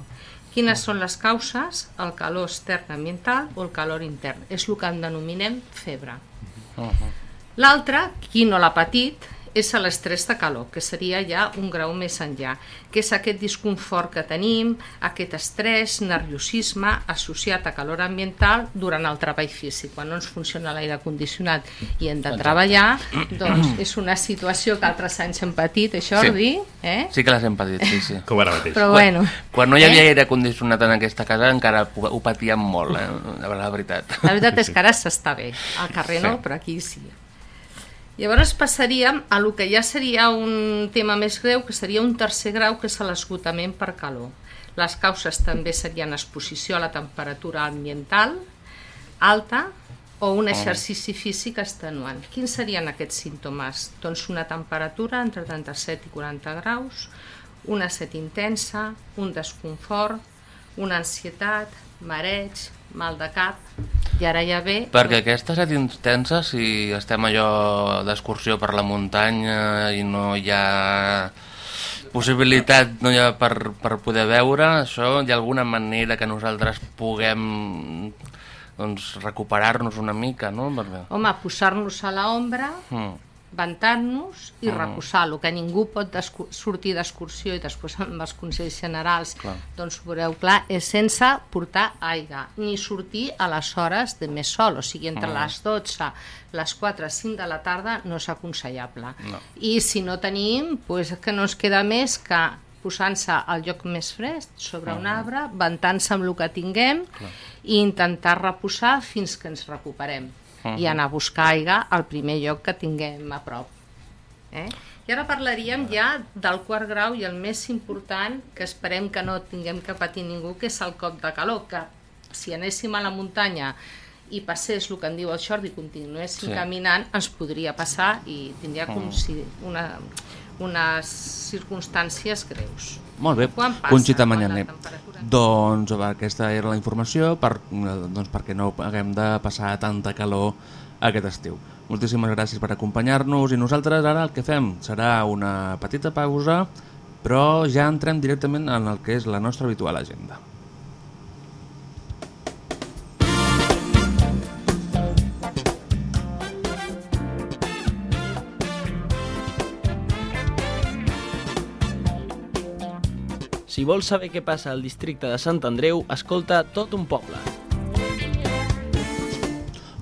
Quines són les causes? El calor extern ambiental o el calor intern. És el que en denominem febre. Uh -huh. L'altre, qui no l'ha patit, és l'estrès de calor, que seria ja un grau més enllà, que és aquest disconfort que tenim, aquest estrès, nerviosisme associat a calor ambiental durant el treball físic. Quan no ens funciona l'aire condicionat i hem de Exacte. treballar, doncs és una situació que altres anys hem patit, això, Sí. Jordi, eh? Sí que les hem patit, sí, sí. Com ara mateix. Però bueno. Quan, quan no hi havia Eh? aire condicionat en aquesta casa encara ho, ho patíem molt, eh? la, veritat. La veritat és que ara s'està bé. Al carrer no, Sí. però aquí sí. Llavors passaríem a lo que ja seria un tema més greu, que seria un tercer grau, que és l'esgotament per calor. Les causes també serien exposició a la temperatura ambiental alta o un exercici físic extenuant. Quins serien aquests símptomes? Doncs una temperatura entre 37 i 40 graus, una set intensa, un desconfort, una ansietat, mareig, mal de cap, i ara ja ve... Perquè aquesta set intensa, si estem allò d'excursió per la muntanya i no hi ha possibilitat no hi ha per, per poder veure, això hi ha alguna manera que nosaltres puguem doncs, recuperar-nos una mica, no? Home, posar-nos a l'ombra, Mm. Ventar-nos i Mm. reposar. El que ningú pot descu- sortir d'excursió i després amb els consells generals, Clar. doncs ho veureu clar, és sense portar aigua, ni sortir a les hores de més sol, o sigui, entre Mm. les 12, les 4, 5 de la tarda no és aconsellable. No. I si no tenim, doncs que no ens queda més que posant-se al lloc més fresc, sobre un Mhm. arbre, ventant-se amb el que tinguem Clar. i intentar reposar fins que ens recuperem Mhm. i anar a buscar aigua al primer lloc que tinguem a prop. Eh? I ara parlaríem ja del quart grau i el més important, que esperem que no tinguem que patir ningú, que és el cop de calor, que si anéssim a la muntanya i passés el que en diu el Jordi, continuéssim Sí. caminant, ens podria passar i tindria com si una, unes circumstàncies greus. Molt bé, Quan passa Conxita Manyaner. Doncs aquesta era la informació per, doncs, perquè no haguem de passar tanta calor aquest estiu. Moltíssimes gràcies per acompanyar-nos i nosaltres ara el que fem serà una petita pausa però ja entrem directament en el que és la nostra habitual agenda. Si vols saber què passa al districte de Sant Andreu, escolta tot un poble.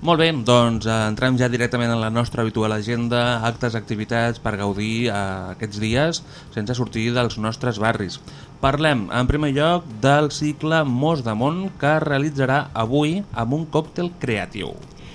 Molt bé, doncs eh, entrem ja directament en la nostra habitual agenda, actes, activitats per gaudir eh, aquests dies sense sortir dels nostres barris. Parlem, en primer lloc, del cicle Mos de Mont que es realitzarà avui amb un còctel creatiu.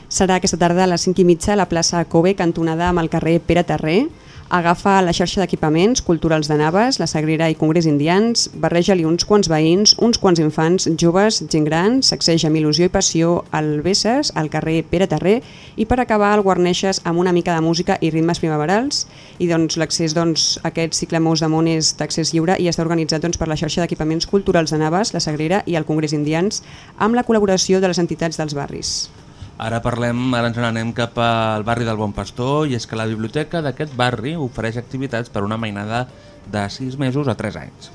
Serà aquesta tarda a les 5 i mitja a la plaça Cove, cantonada amb el carrer Pere Terrer. Agafa la xarxa d'equipaments culturals de Naves, la Sagrera i Congrés Indians, barreja-li uns quants veïns, uns quants infants, joves, gent gran, sacseja amb il·lusió i passió al Besses, al carrer Pere Terrer, i per acabar el guarneixes amb una mica de música i ritmes primaverals. I doncs l'accés doncs, a aquest cicle Mous de Món és d'accés lliure i està organitzat doncs, per la xarxa d'equipaments culturals de Naves, la Sagrera i el Congrés Indians, amb la col·laboració de les entitats dels barris. Ara parlem, ara ens n'anem cap al barri del Bon Pastor i és que la biblioteca d'aquest barri ofereix activitats per una mainada de 6 mesos a 3 anys.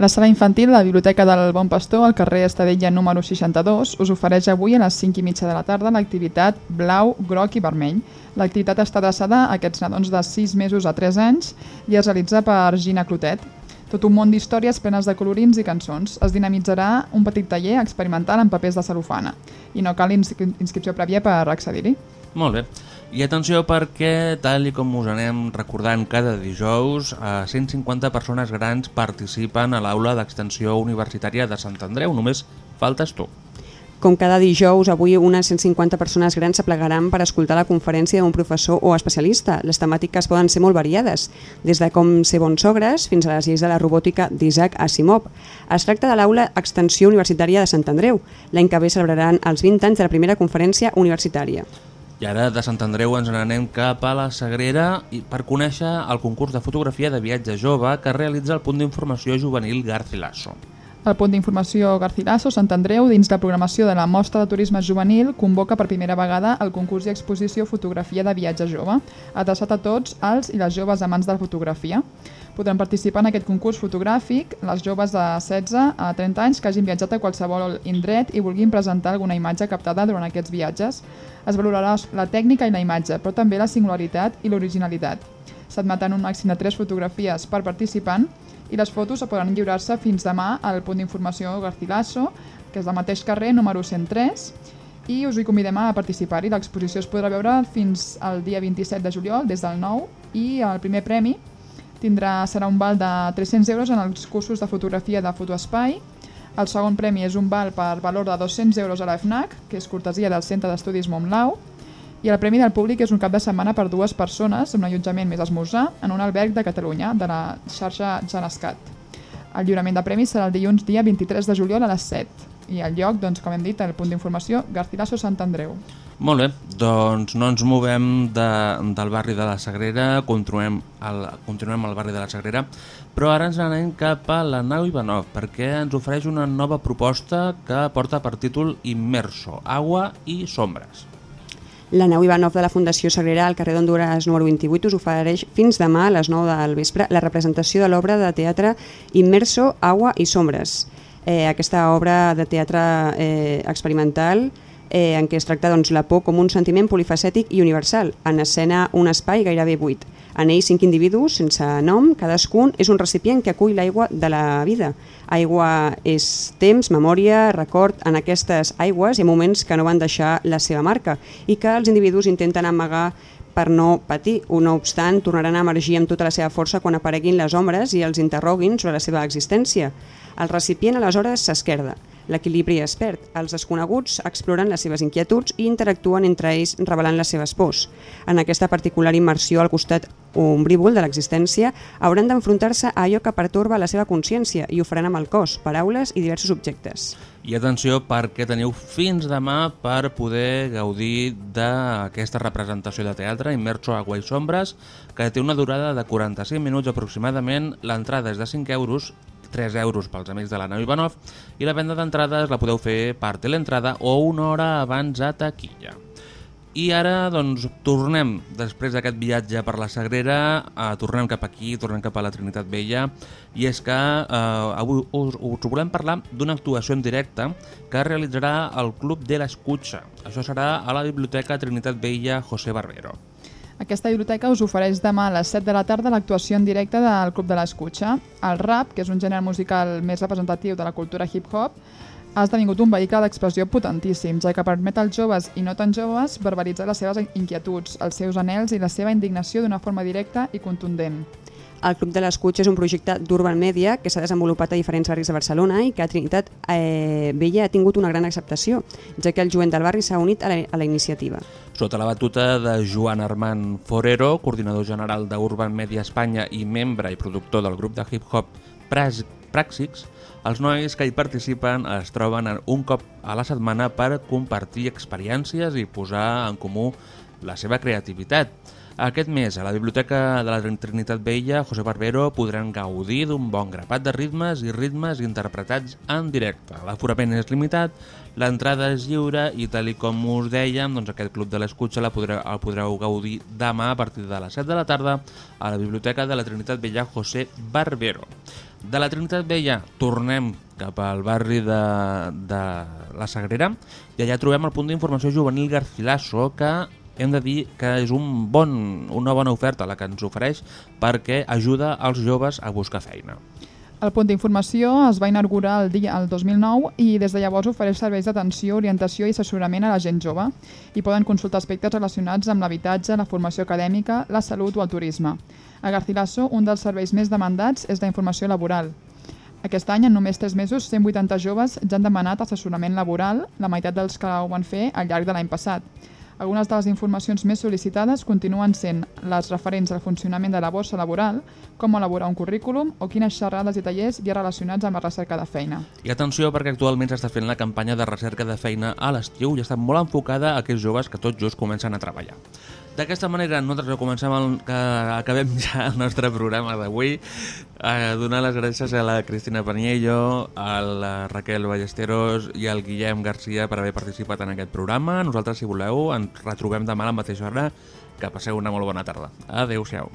La sala infantil de la Biblioteca del Bon Pastor, al carrer Estadella número 62, us ofereix avui a les 5 i mitja de la tarda l'activitat Blau, Groc i Vermell. L'activitat està adreçada a aquests nadons de 6 mesos a 3 anys i es realitza per Gina Clotet. Tot un món d'històries plenes de colorins i cançons. Es dinamitzarà un petit taller experimental en papers de cel·lofana i no cal ins inscripció prèvia per accedir-hi. Molt bé. I atenció perquè, tal i com us anem recordant cada dijous, eh, 150 persones grans participen a l'aula d'extensió universitària de Sant Andreu. Només faltes tu. Com cada dijous, avui unes 150 persones grans s'aplegaran per escoltar la conferència d'un professor o especialista. Les temàtiques poden ser molt variades, des de com ser bons sogres fins a les lleis de la robòtica d'Isaac Asimov. Es tracta de l'aula Extensió Universitària de Sant Andreu. L'any que ve celebraran els 20 anys de la primera conferència universitària. I ara de Sant Andreu ens n'anem cap a la Sagrera per conèixer el concurs de fotografia de viatge jove que realitza el punt d'informació juvenil Garcilaso. El punt d'informació Garcilaso Sant Andreu, dins la programació de la Mostra de Turisme Juvenil, convoca per primera vegada el concurs i exposició Fotografia de viatge jove, adreçat a tots els i les joves amants de la fotografia. Podran participar en aquest concurs fotogràfic les joves de 16 a 30 anys que hagin viatjat a qualsevol indret i vulguin presentar alguna imatge captada durant aquests viatges. Es valorarà la tècnica i la imatge, però també la singularitat i l'originalitat. S'admeten un màxim de 3 fotografies per participant i les fotos podran lliurar-se fins demà al punt d'informació Garcilaso, que és del mateix carrer, número 103, i us hi convidem a participar-hi. L'exposició es podrà veure fins al dia 27 de juliol, des del 9, i el primer premi tindrà, serà un val de 300 euros en els cursos de fotografia de Fotoespai, el segon premi és un val per valor de 200 euros a la FNAC, que és cortesia del Centre d'Estudis Montlau, i el Premi del Públic és un cap de setmana per dues persones, un allotjament més esmorzar, en un alberg de Catalunya, de la xarxa Genescat. El lliurament de premis serà el dilluns dia 23 de juliol a les 7 i el lloc, doncs, com hem dit, el punt d'informació Garcilaso Sant Andreu. Molt bé, doncs no ens movem de, del barri de la Sagrera, continuem al, continuem al barri de la Sagrera, però ara ens anem cap a la nau Ivanov perquè ens ofereix una nova proposta que porta per títol Immerso, Agua i Sombres. La nau Ivanov de la Fundació Sagrera al carrer d'Honduras número 28 us ofereix fins demà a les 9 del vespre la representació de l'obra de teatre Immerso, Agua i Sombres. Eh, aquesta obra de teatre eh, experimental eh, en què es tracta doncs, la por com un sentiment polifacètic i universal, en escena un espai gairebé buit. En ell cinc individus sense nom, cadascun és un recipient que acull l'aigua de la vida. Aigua és temps, memòria, record. En aquestes aigües ha moments que no van deixar la seva marca i que els individus intenten amagar per no patir. No obstant, tornaran a emergir amb tota la seva força quan apareguin les ombres i els interroguin sobre la seva existència. El recipient aleshores s'esquerda. L'equilibri es perd. Els desconeguts exploren les seves inquietuds i interactuen entre ells revelant les seves pors. En aquesta particular immersió al costat ombrívol de l'existència hauran d'enfrontar-se a allò que pertorba la seva consciència i ho faran amb el cos, paraules i diversos objectes. I atenció perquè teniu fins demà per poder gaudir d'aquesta representació de teatre Immerso Agua i Sombres que té una durada de 45 minuts aproximadament. L'entrada és de 5 euros 3 euros pels amics de la nau Ivanov i la venda d'entrades la podeu fer per teleentrada o una hora abans a taquilla. I ara doncs tornem, després d'aquest viatge per la Sagrera, eh, tornem cap aquí, tornem cap a la Trinitat Vella, i és que eh, avui us, us volem parlar d'una actuació en directe que realitzarà el Club de l'Escutxa. Això serà a la Biblioteca Trinitat Vella José Barbero. Aquesta biblioteca us ofereix demà a les 7 de la tarda l'actuació en directe del Club de l'Escutxa. El rap, que és un gènere musical més representatiu de la cultura hip-hop, ha esdevingut un vehicle d'expressió potentíssim, ja que permet als joves i no tan joves verbalitzar les seves inquietuds, els seus anels i la seva indignació d'una forma directa i contundent. El Club de l'Escuig és un projecte d'Urban Media que s'ha desenvolupat a diferents barris de Barcelona i que a Trinitat eh, Vella ha tingut una gran acceptació, ja que el jovent del barri s'ha unit a la, a la iniciativa. Sota la batuta de Joan Armand Forero, coordinador general d'Urban Media Espanya i membre i productor del grup de hip-hop Praxix, els nois que hi participen es troben en- un cop a la setmana per compartir experiències i posar en comú la seva creativitat. Aquest mes, a la Biblioteca de la Trinitat Vella, José Barbero podran gaudir d'un bon grapat de ritmes i ritmes interpretats en directe. L'aforament és limitat, l'entrada és lliure i tal com us dèiem, doncs aquest Club de l'Escutxa la podreu, el podreu gaudir demà a partir de les 7 de la tarda a la Biblioteca de la Trinitat Vella José Barbero. De la Trinitat Vella tornem cap al barri de, de la Sagrera i allà trobem el punt d'informació juvenil Garcilaso que hem de dir que és un bon, una bona oferta la que ens ofereix perquè ajuda als joves a buscar feina. El punt d'informació es va inaugurar el dia el 2009 i des de llavors ofereix serveis d'atenció, orientació i assessorament a la gent jove i poden consultar aspectes relacionats amb l'habitatge, la formació acadèmica, la salut o el turisme. A Garcilaso, un dels serveis més demandats és la informació laboral. Aquest any, en només 3 mesos, 180 joves ja han demanat assessorament laboral, la meitat dels que ho van fer al llarg de l'any passat. Algunes de les informacions més sol·licitades continuen sent les referents al funcionament de la borsa laboral, com elaborar un currículum o quines xerrades i tallers hi ha relacionats amb la recerca de feina. I atenció perquè actualment s'està fent la campanya de recerca de feina a l'estiu i està molt enfocada a aquells joves que tot just comencen a treballar. D'aquesta manera nosaltres comencem el, que acabem ja el nostre programa d'avui eh, donar les gràcies a la Cristina Paniello, a la Raquel Ballesteros i al Guillem Garcia per haver participat en aquest programa. Nosaltres, si voleu, ens retrobem demà a la mateixa hora. Que passeu una molt bona tarda. Adéu-siau.